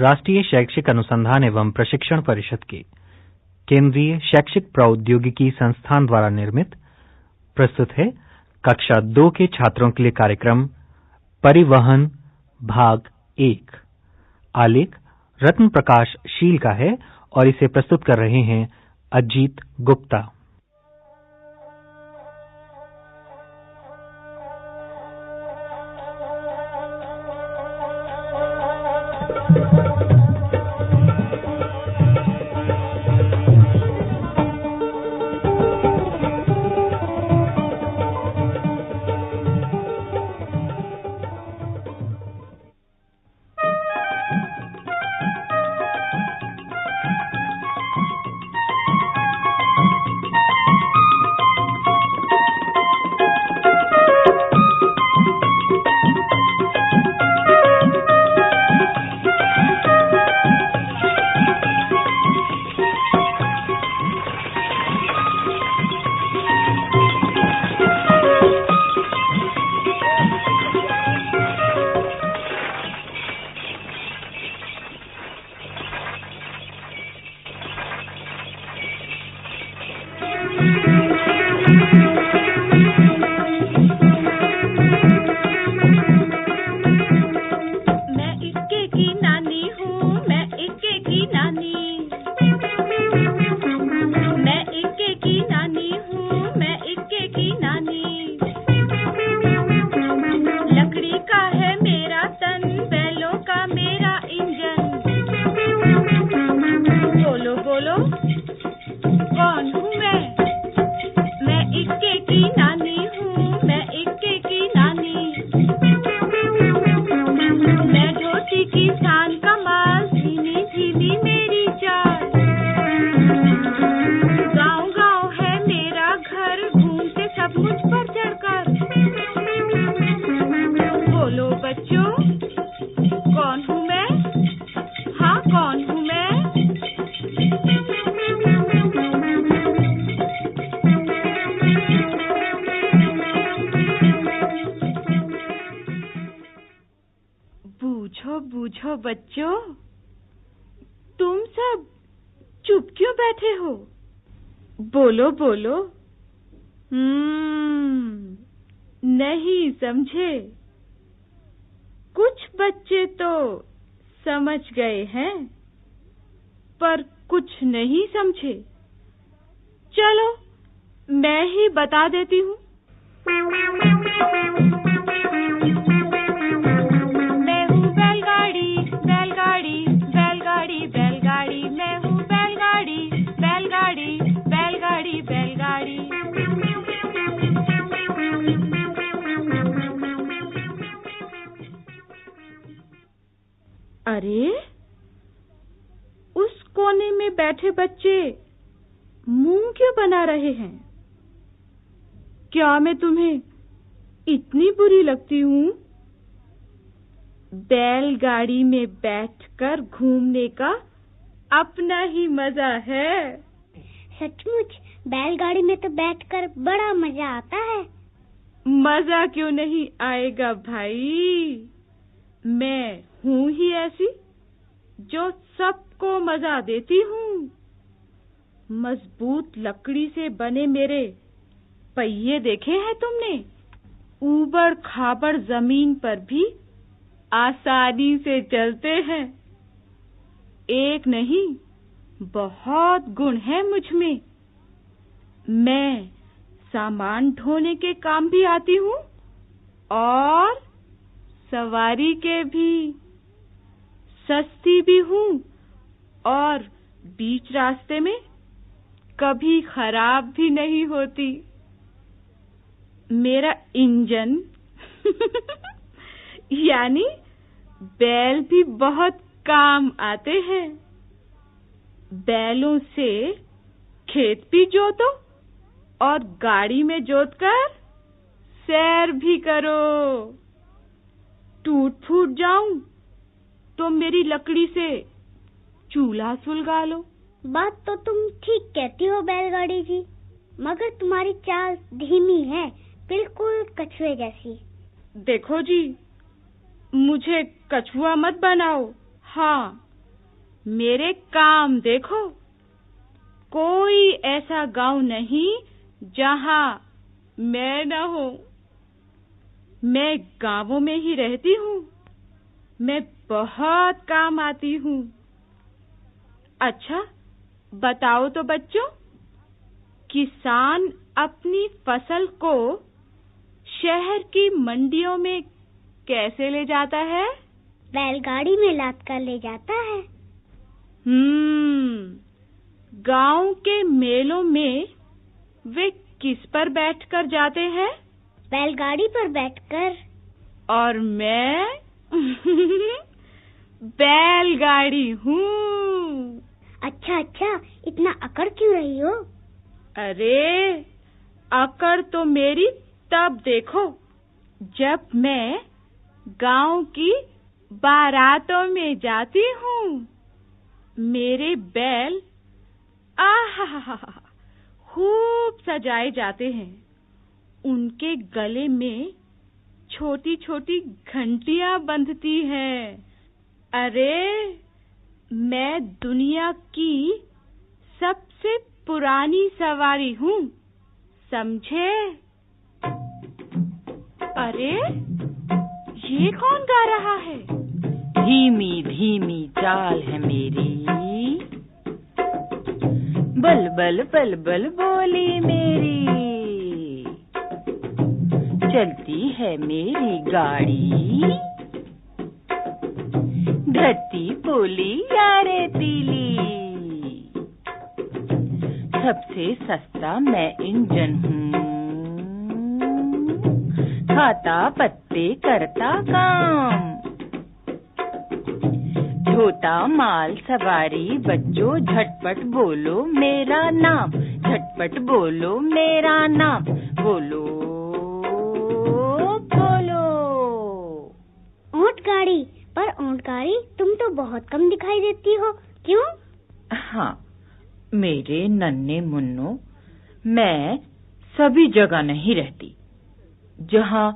राष्ट्रीय शैक्षिक अनुसंधान एवं प्रशिक्षण परिषद के केंद्रीय शैक्षिक प्रौद्योगिकी संस्थान द्वारा निर्मित, प्रस्तुत है कक्षा दो के छात्रों के लिए कार्यक्रम परिवहन भाग एक। आलेख रत्न प्रकाश शील का है और इसे प्रस्तुत कर रहे हैं अजीत गुप्ता। बूझो बच्चों? तुम सब चुप क्यों बैठे हो? बोलो बोलो। हम्म नहीं समझे। कुछ बच्चे तो समझ गए हैं, पर कुछ नहीं समझे। चलो, मैं ही बता देती हूँ। अरे उस कोने में बैठे बच्चे मुँह क्यों बना रहे हैं? क्या मैं तुम्हें इतनी बुरी लगती हूँ? बैलगाड़ी में बैठकर घूमने का अपना ही मज़ा है। सचमुच बैलगाड़ी में तो बैठकर बड़ा मज़ा आता है। मज़ा क्यों नहीं आएगा भाई? मैं हूँ ही ऐसी जो सबको मज़ा देती हूँ। मज़बूत लकड़ी से बने मेरे पहिए देखे हैं तुमने? ऊबड़ खाबड़ ज़मीन पर भी आसानी से चलते हैं। एक नहीं, बहुत गुण है मुझमें। मैं सामान ढोने के काम भी आती हूँ और सवारी के भी सस्ती भी हूँ और बीच रास्ते में कभी खराब भी नहीं होती। मेरा इंजन यानी बैल भी बहुत काम आते हैं। बैलों से खेत भी जोतो और गाड़ी में जोतकर सैर भी करो। टूट फूट जाऊँ तो मेरी लकड़ी से चूल्हा सुलगा लो। बात तो तुम ठीक कहती हो बैलगाड़ी जी मगर तुम्हारी चाल धीमी है बिल्कुल कछुए जैसी। देखो जी मुझे कछुआ मत बनाओ। हाँ मेरे काम देखो। कोई ऐसा गाँव नहीं जहाँ मैं न हो। मैं गाँवों में ही रहती हूँ। मैं बहुत काम आती हूँ। अच्छा बताओ तो बच्चों किसान अपनी फ़सल को शहर की मंडियों में कैसे ले जाता है? बैलगाड़ी में लाद कर ले जाता है। हम्म गाँव के मेलों में वे किस पर बैठकर जाते हैं? बैलगाड़ी पर बैठकर। और मैं बैलगाड़ी हूँ। अच्छा अच्छा इतना अकड़ क्यों रही हो? अरे अकड़ तो मेरी तब देखो। जब मैं गाँव की बारातों में जाती हूँ मेरे बैल आहा खूब सजाए जाते हैं। उनके गले में छोटी छोटी घंटियाँ बंधती हैं। अरे, मैं दुनिया की सबसे पुरानी सवारी हूँ, समझे? अरे, ये कौन गा रहा है? धीमी धीमी चाल है मेरी। बल बल बल बल बोली मेरी। चलती है मेरी गाड़ी। धरती बोली, यारे तीली। सबसे सस्ता मैं इंजन हूँ। खाता पत्ते करता काम। ढोता माल सवारी, बच्चों झटपट बोलो मेरा नाम। झटपट बोलो मेरा नाम। बोलो पर गाड़ी तुम तो बहुत कम दिखाई देती हो, क्यों? हाँ मेरे नन्हे मुन्नो, मैं सभी जगह नहीं रहती, जहाँ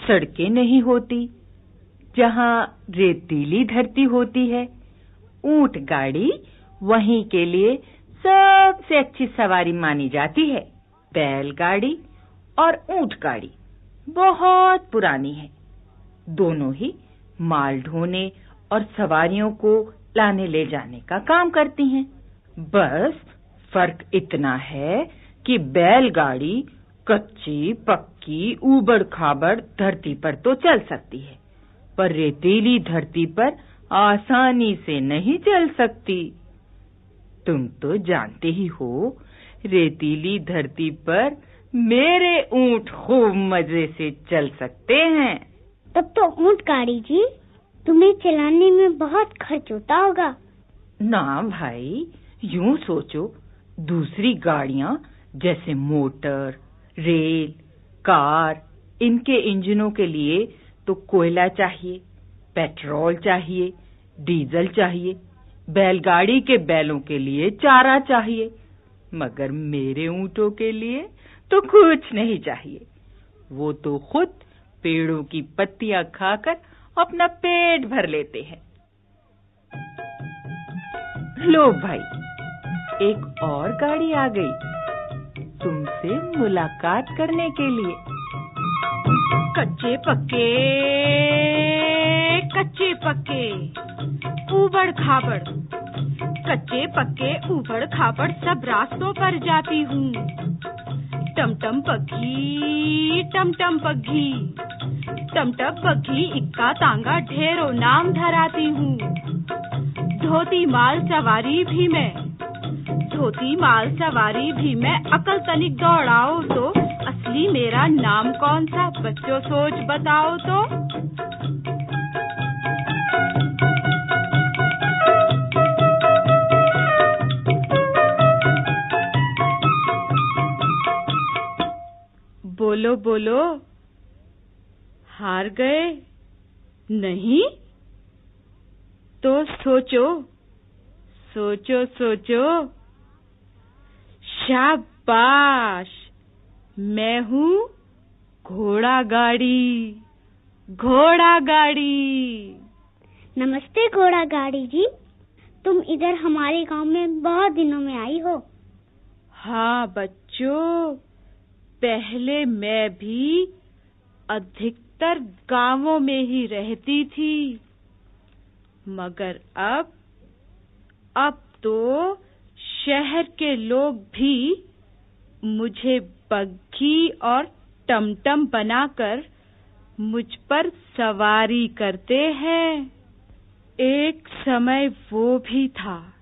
सड़कें नहीं होती, जहाँ रेतीली धरती होती है, ऊँट गाड़ी वहीं के लिए सबसे अच्छी सवारी मानी जाती है, बैलगाड़ी और ऊँट गाड़ी, बहुत पुरानी है, दोनों ही माल ढोने और सवारियों को लाने ले जाने का काम करती हैं। बस फ़र्क इतना है कि बैलगाड़ी कच्ची, पक्की ऊबड़ खाबड़ धरती पर तो चल सकती है, पर रेतीली धरती पर आसानी से नहीं चल सकती। तुम तो जानते ही हो, रेतीली धरती पर मेरे ऊँट खूब मज़े से चल सकते हैं। तब तो ऊँट गाड़ी जी, तुम्हें चलाने में बहुत खर्च होता होगा। ना भाई, यूँ सोचो, दूसरी गाड़ियाँ जैसे मोटर, रेल, कार, इनके इंजनों के लिए तो कोयला चाहिए, पेट्रोल चाहिए, डीजल चाहिए, बैलगाड़ी के बैलों के लिए चारा चाहिए, मगर मेरे ऊंटों के लिए तो कुछ नहीं चाहिए। वो तो खुद पेड़ों की पत्तियाँ खाकर अपना पेट भर लेते हैं। लो भाई, एक और गाड़ी आ गई तुमसे मुलाकात करने के लिए। कच्चे पक्के कच्चे पक्के, ऊबड़ खाबड़। कच्चे पक्के, ऊबड़ खाबड़ सब रास्तों पर जाती हूँ। टमटम पग्घी टमटम पग्घी टमटम पग्घी इक्का तांगा ढेरों नाम धराती हूँ। धोती माल सवारी भी मैं, धोती माल सवारी भी मैं, अकल तनिक दौड़ाओ तो असली मेरा नाम कौन सा, बच्चों सोच बताओ तो। बोलो बोलो। हार गए? नहीं? तो सोचो सोचो सोचो। शाबाश! मैं हूँ घोड़ा गाड़ी घोड़ा गाड़ी। नमस्ते घोड़ा गाड़ी जी। तुम इधर हमारे गाँव में बहुत दिनों में आई हो। हाँ बच्चों पहले मैं भी अधिकतर गाँवों में ही रहती थी। मगर अब अब तो शहर के लोग भी मुझे बग्घी और टमटम बनाकर मुझ पर सवारी करते हैं। एक समय वो भी था,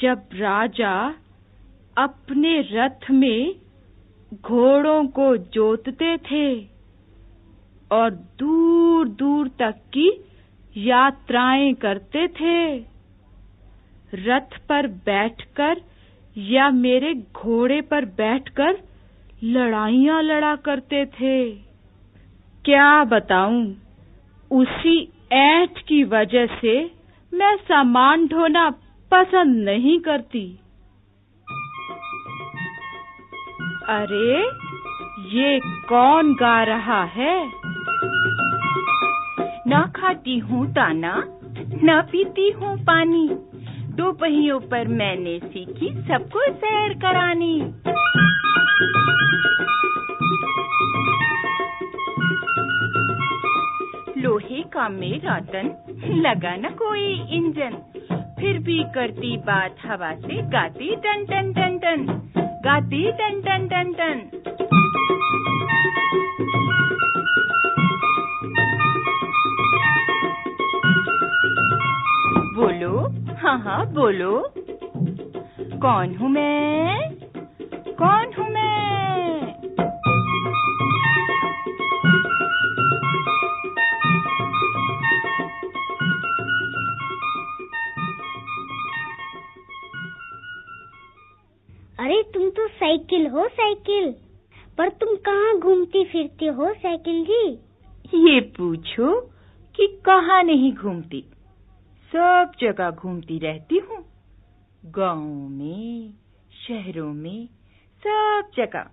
जब राजा अपने रथ में घोड़ों को जोतते थे। और दूर दूर तक की यात्राएँ करते थे। रथ पर बैठकर या मेरे घोड़े पर बैठकर लड़ाइयाँ लड़ा करते थे। क्या बताऊँ? उसी ऐठ की वजह से मैं सामान ढोना पसंद नहीं करती। अरे, ये कौन गा रहा है? खाती हूँ दाना, ना पीती हूँ पानी। दो पहियों पर मैंने सीखी सबको सैर करानी। लोहे का मेरा तन, लगा न कोई इंजन। फिर भी करती बात हवा से, गाती टन टन टन टन, गाती टन टन टन टन। हाँ हाँ बोलो। कौन हूँ मैं? कौन हूँ मैं? अरे तुम तो साइकिल हो साइकिल। पर तुम कहाँ घूमती फिरती हो साइकिल जी? ये पूछो कि कहाँ नहीं घूमती। सब जगह घूमती रहती हूँ। गाँव में, शहरों में सब जगह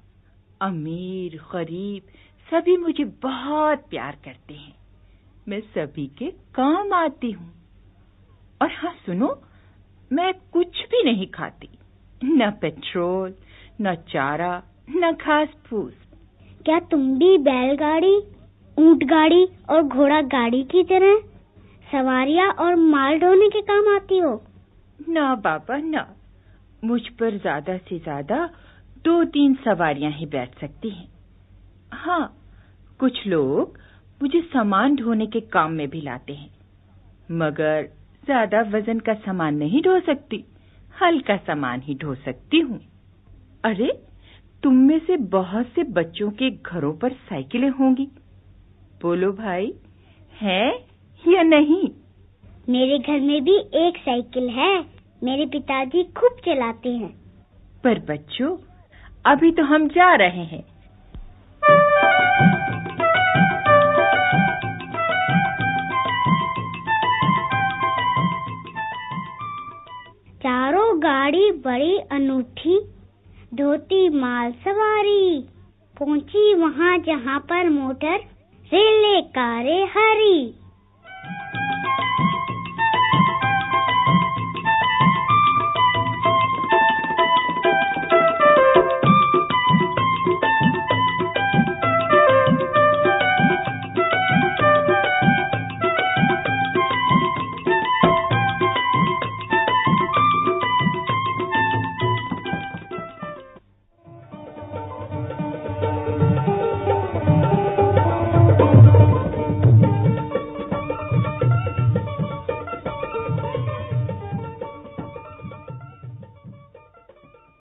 अमीर, गरीब सभी मुझे बहुत प्यार करते हैं। मैं सभी के काम आती हूँ। और हाँ सुनो, मैं कुछ भी नहीं खाती। न पेट्रोल, न चारा, न घास फूस क्या तुम भी बैलगाड़ी, ऊँट गाड़ी और घोड़ा गाड़ी की तरह सवारियाँ और माल ढोने के काम आती हो? ना, बाबा, ना। मुझ पर ज़्यादा से ज़्यादा दो तीन सवारियाँ ही बैठ सकती हैं। हाँ कुछ लोग मुझे सामान ढोने के काम में भी लाते हैं, मगर ज़्यादा वज़न का सामान नहीं ढो सकती। हल्का सामान ही ढो सकती हूँ। अरे, तुम में से बहुत से बच्चों के घरों पर साइकिलें होंगी। बोलो भाई, है? या नहीं? मेरे घर में भी एक साइकिल है। मेरे पिताजी खूब चलाते हैं। पर बच्चों अभी तो हम जा रहे हैं। चारों गाड़ी बड़ी अनूठी धोती माल सवारी पहुँची वहाँ जहाँ पर मोटर रेले कारे हरी।